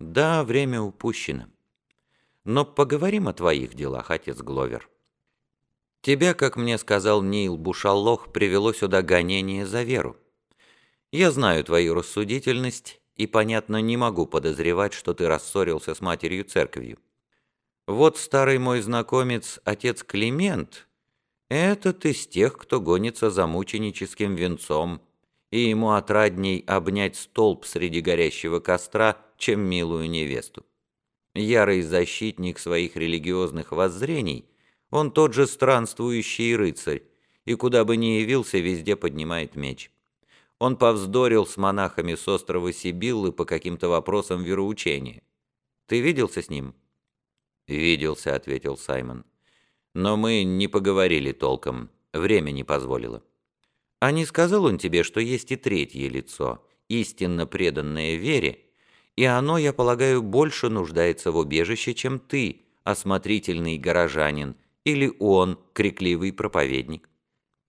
Да, время упущено. Но поговорим о твоих делах, отец Гловер. Тебя, как мне сказал Нил Бушаллох, привело сюда гонение за веру. Я знаю твою рассудительность и, понятно, не могу подозревать, что ты рассорился с матерью церковью. Вот старый мой знакомец, отец Климент, этот из тех, кто гонится за мученическим венцом, и ему отрадней обнять столб среди горящего костра, чем милую невесту. Ярый защитник своих религиозных воззрений, он тот же странствующий рыцарь, и куда бы ни явился, везде поднимает меч. Он повздорил с монахами с острова Сибиллы по каким-то вопросам вероучения. Ты виделся с ним?» «Виделся», — ответил Саймон. «Но мы не поговорили толком, время не позволило». «А не сказал он тебе, что есть и третье лицо, истинно преданное вере, и оно, я полагаю, больше нуждается в убежище, чем ты, осмотрительный горожанин, или он, крикливый проповедник?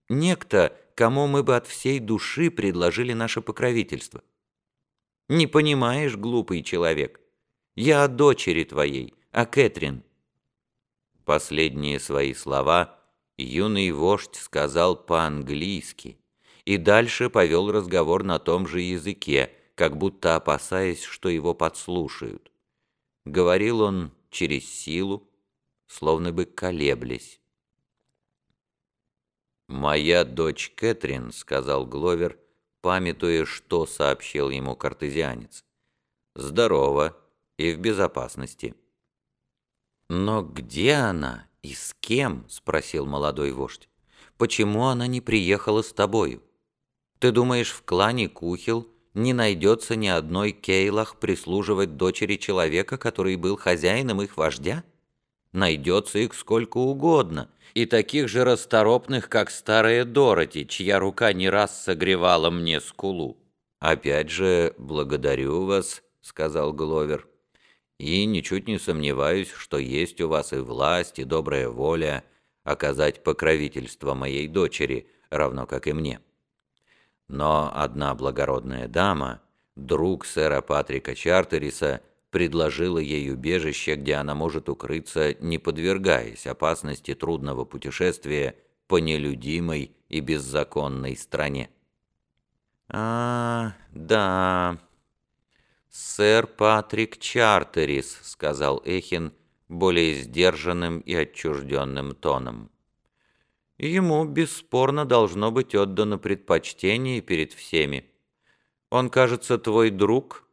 Некто, кому мы бы от всей души предложили наше покровительство. Не понимаешь, глупый человек? Я о дочери твоей, о Кэтрин». Последние свои слова юный вождь сказал по-английски и дальше повел разговор на том же языке, как будто опасаясь, что его подслушают. Говорил он через силу, словно бы колеблясь. «Моя дочь Кэтрин», — сказал Гловер, памятуя, что сообщил ему картезианец. «Здорова и в безопасности». «Но где она и с кем?» — спросил молодой вождь. «Почему она не приехала с тобою? Ты думаешь, в клане Кухил не найдется ни одной Кейлах прислуживать дочери человека, который был хозяином их вождя? Найдется их сколько угодно, и таких же расторопных, как старая Дороти, чья рука не раз согревала мне скулу. «Опять же, благодарю вас», — сказал Гловер, «и ничуть не сомневаюсь, что есть у вас и власть, и добрая воля оказать покровительство моей дочери, равно как и мне». Но одна благородная дама, друг сэра Патрика Чартериса, предложила ей убежище, где она может укрыться, не подвергаясь опасности трудного путешествия по нелюдимой и беззаконной стране. «А, да, сэр Патрик Чартерис», — сказал Эхин более сдержанным и отчужденным тоном. Ему бесспорно должно быть отдано предпочтение перед всеми. Он, кажется, твой друг?»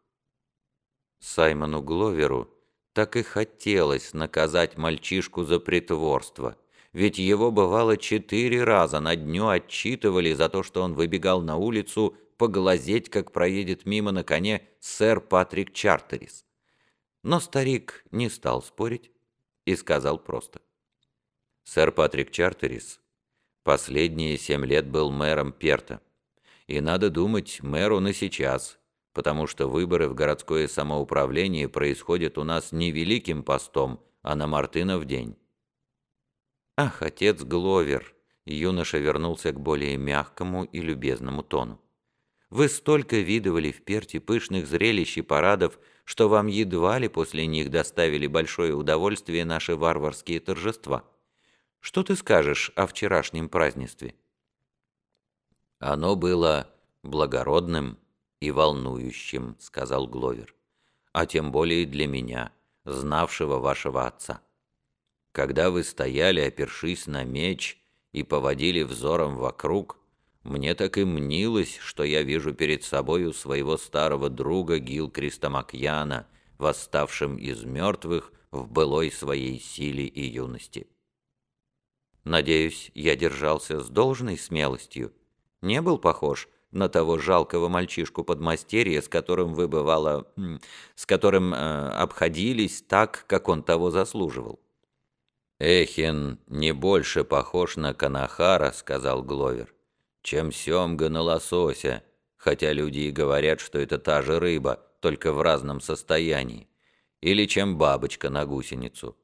Саймону Гловеру так и хотелось наказать мальчишку за притворство, ведь его бывало четыре раза на дню отчитывали за то, что он выбегал на улицу поглазеть, как проедет мимо на коне сэр Патрик Чартерис. Но старик не стал спорить и сказал просто. «Сэр Патрик Чартерис Последние семь лет был мэром Перта. И надо думать, мэр он и сейчас, потому что выборы в городское самоуправление происходят у нас не великим постом, а на Мартынов день. Ах, отец Гловер, юноша вернулся к более мягкому и любезному тону. Вы столько видывали в Перте пышных зрелищ и парадов, что вам едва ли после них доставили большое удовольствие наши варварские торжества. Что ты скажешь о вчерашнем празднестве?» «Оно было благородным и волнующим», — сказал Гловер, «а тем более для меня, знавшего вашего отца. Когда вы стояли, опершись на меч, и поводили взором вокруг, мне так и мнилось, что я вижу перед собою своего старого друга Гил Кристомакьяна, восставшим из мертвых в былой своей силе и юности. Надеюсь, я держался с должной смелостью. Не был похож на того жалкого мальчишку подмастерья, с которым вы, бывало, с которым э, обходились так, как он того заслуживал. «Эхин не больше похож на Канахара», — сказал Гловер, «чем семга на лосося, хотя люди и говорят, что это та же рыба, только в разном состоянии, или чем бабочка на гусеницу».